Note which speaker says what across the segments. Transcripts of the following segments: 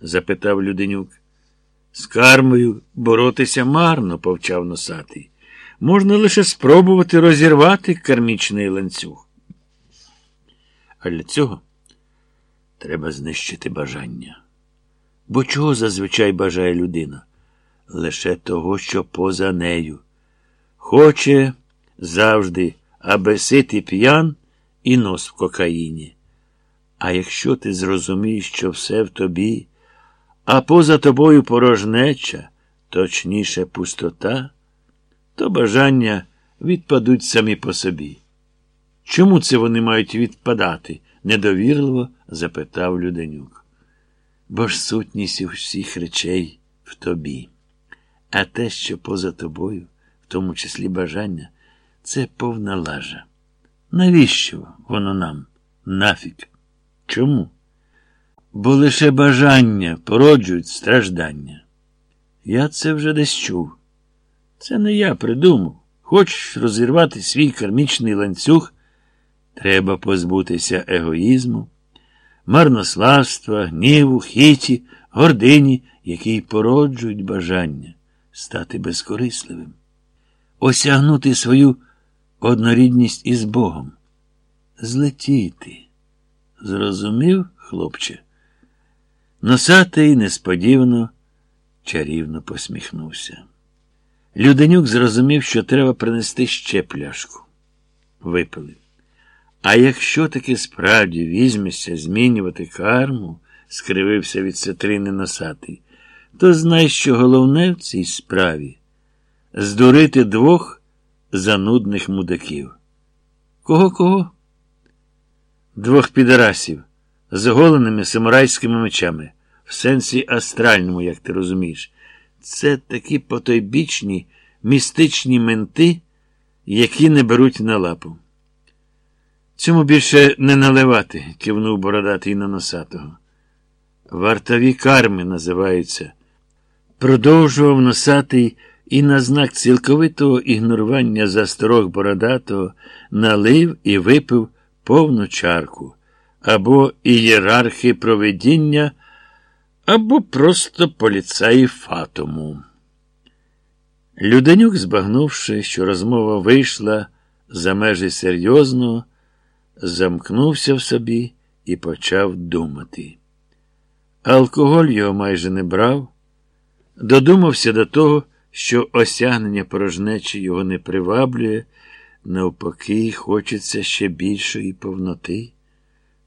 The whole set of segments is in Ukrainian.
Speaker 1: запитав Люденюк. З кармою боротися марно, повчав носатий. Можна лише спробувати розірвати кармічний ланцюг. А для цього треба знищити бажання. Бо чого зазвичай бажає людина? Лише того, що поза нею. Хоче завжди, аби сити п'ян і нос в кокаїні. А якщо ти зрозумієш, що все в тобі, а поза тобою порожнеча, точніше пустота, то бажання відпадуть самі по собі. Чому це вони мають відпадати? недовірливо запитав Люденюк. Бо ж сутність усіх речей в тобі. А те, що поза тобою, в тому числі бажання, це повна лажа. Навіщо воно нам? Нафік? Чому? Бо лише бажання породжують страждання. Я це вже десь чув. Це не я придумав. Хочеш розірвати свій кармічний ланцюг, треба позбутися егоїзму, марнославства, гніву, хіті, гордині, які породжують бажання стати безкорисливим, осягнути свою однорідність із Богом, злетіти. Зрозумів, хлопче? Носатий несподівано чарівно посміхнувся. Люденюк зрозумів, що треба принести ще пляшку. Випили. А якщо таки справді візьмешся змінювати карму, скривився від сетрини носатий, то знай, що головне в цій справі здурити двох занудних мудаків. Кого кого? Двох підарасів з оголеними самурайськими мечами, в сенсі астральному, як ти розумієш. Це такі потойбічні, містичні менти, які не беруть на лапу. Цьому більше не наливати, кивнув бородатий на носатого. Вартові карми називаються. Продовжував носатий і на знак цілковитого ігнорування засторог бородатого налив і випив повну чарку або ієрархи проведіння, або просто поліцаї фатуму. Люденюк, збагнувши, що розмова вийшла за межі серйозного, замкнувся в собі і почав думати. Алкоголь його майже не брав, додумався до того, що осягнення порожнечі його не приваблює, навпаки, хочеться ще більшої повноти.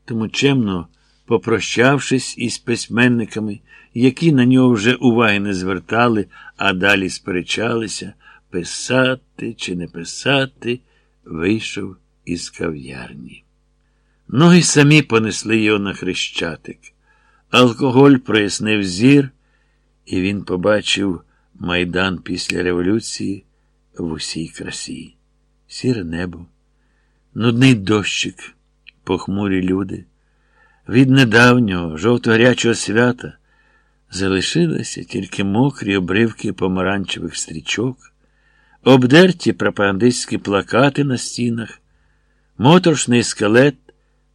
Speaker 1: Тому чемно, попрощавшись із письменниками, які на нього вже уваги не звертали, а далі сперечалися, писати чи не писати, вийшов із кав'ярні. Ноги самі понесли його на хрещатик. Алкоголь прояснив зір, і він побачив майдан після революції в усій красі. Сіре небо, нудний дощик, похмурі люди. Від недавнього жовто-гарячого свята залишилися тільки мокрі обривки помаранчевих стрічок, обдерті пропагандистські плакати на стінах, моторшний скелет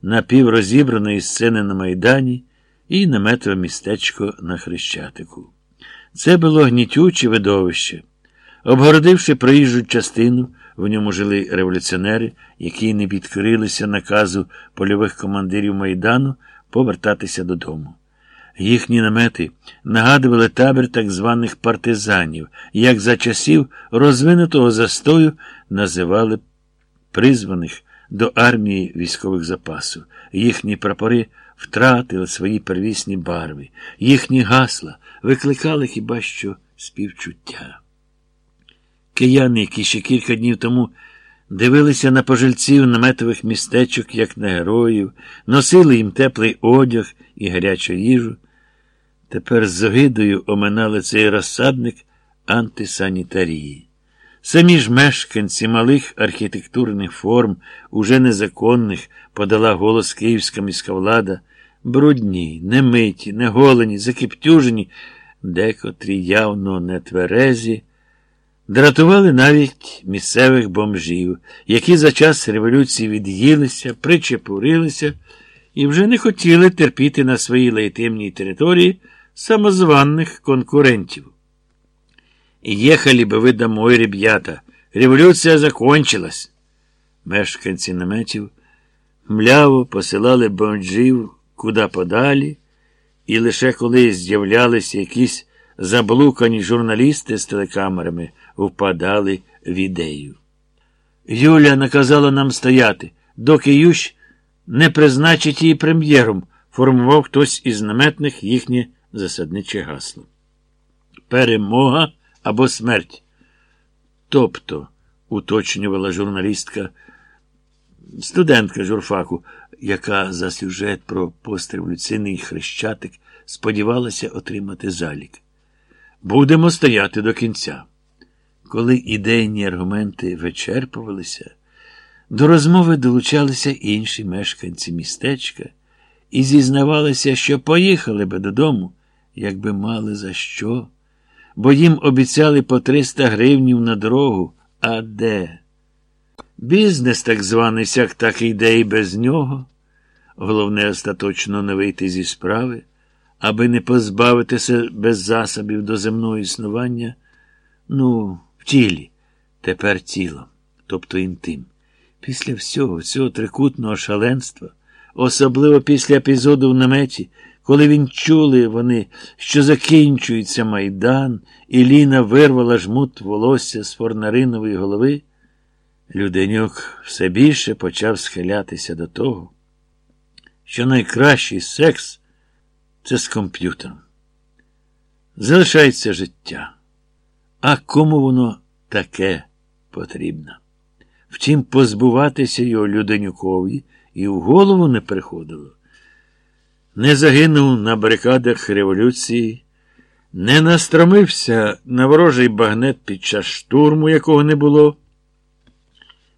Speaker 1: напіврозібраної сцени на Майдані і наметове містечко на Хрещатику. Це було гнітюче видовище. Обгородивши проїжджу частину, в ньому жили революціонери, які не підкорилися наказу польових командирів Майдану повертатися додому. Їхні намети нагадували табір так званих партизанів, як за часів розвинутого застою називали призваних до армії військових запасу. Їхні прапори втратили свої первісні барви, їхні гасла викликали хіба що співчуття. Кияни, які ще кілька днів тому дивилися на пожильців наметових містечок, як на героїв, носили їм теплий одяг і гарячу їжу, тепер з огидою оминали цей розсадник антисанітарії. Самі ж мешканці малих архітектурних форм, уже незаконних, подала голос київська міська влада, брудні, немиті, неголені, закиптюжені, декотрі явно нетверезі, дратували навіть місцевих бомжів, які за час революції від'їлися, причепурилися і вже не хотіли терпіти на своїй легітимній території самозванных конкурентів. Ехали бы вы домой, ребята. Революція закончилась. Мешканці наметів мляво посилали бомджів куди подалі, і лише коли з'являлися якісь заблукані журналісти з телекамерами, впадали в ідею. Юля наказала нам стояти, доки Ющ не призначить її прем'єром, формував хтось із наметних їхнє засадниче гасло. Перемога або смерть. Тобто, уточнювала журналістка, студентка журфаку, яка за сюжет про постреволюційний хрещатик сподівалася отримати залік. Будемо стояти до кінця. Коли ідейні аргументи вичерпувалися, до розмови долучалися інші мешканці містечка і зізнавалися, що поїхали би додому, якби мали за що, бо їм обіцяли по 300 гривнів на дорогу, а де? Бізнес, так званий сяк так йде і без нього. Головне, остаточно не вийти зі справи, аби не позбавитися без засобів до земного існування, ну, в тілі, тепер тілом, тобто інтим. Після всього, цього трикутного шаленства, особливо після епізоду в наметі, коли він чули вони, що закінчується майдан, і Ліна вирвала жмут волосся з форнаринової голови, Люденюк все більше почав схилятися до того, що найкращий секс це з комп'ютером. Залишається життя. А кому воно таке потрібно? Втім, позбуватися його Люденюкові і в голову не приходило. Не загинув на барикадах революції, не настромився на ворожий багнет під час штурму, якого не було,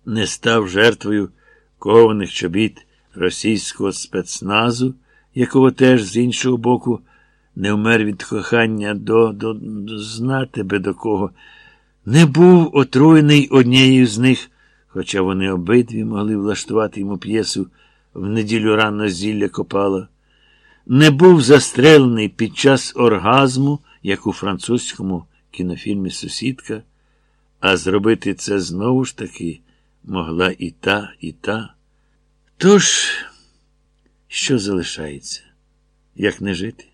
Speaker 1: не став жертвою кованих чобіт російського спецназу, якого теж з іншого боку не вмер від кохання до, до, до знати би до кого, не був отруєний однією з них, хоча вони обидві могли влаштувати йому п'єсу в неділю рано зілля копала, не був застрелений під час оргазму, як у французькому кінофільмі Сусідка, а зробити це знову ж таки могла і та, і та. Тож, що залишається, як не жити,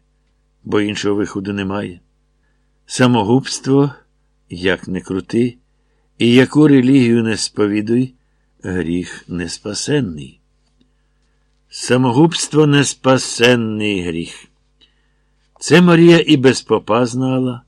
Speaker 1: бо іншого виходу немає. Самогубство, як не крути, і яку релігію не сповідуй, гріх неспасенний. Самогубство неспасенний гріх. Це Марія і без попа знала,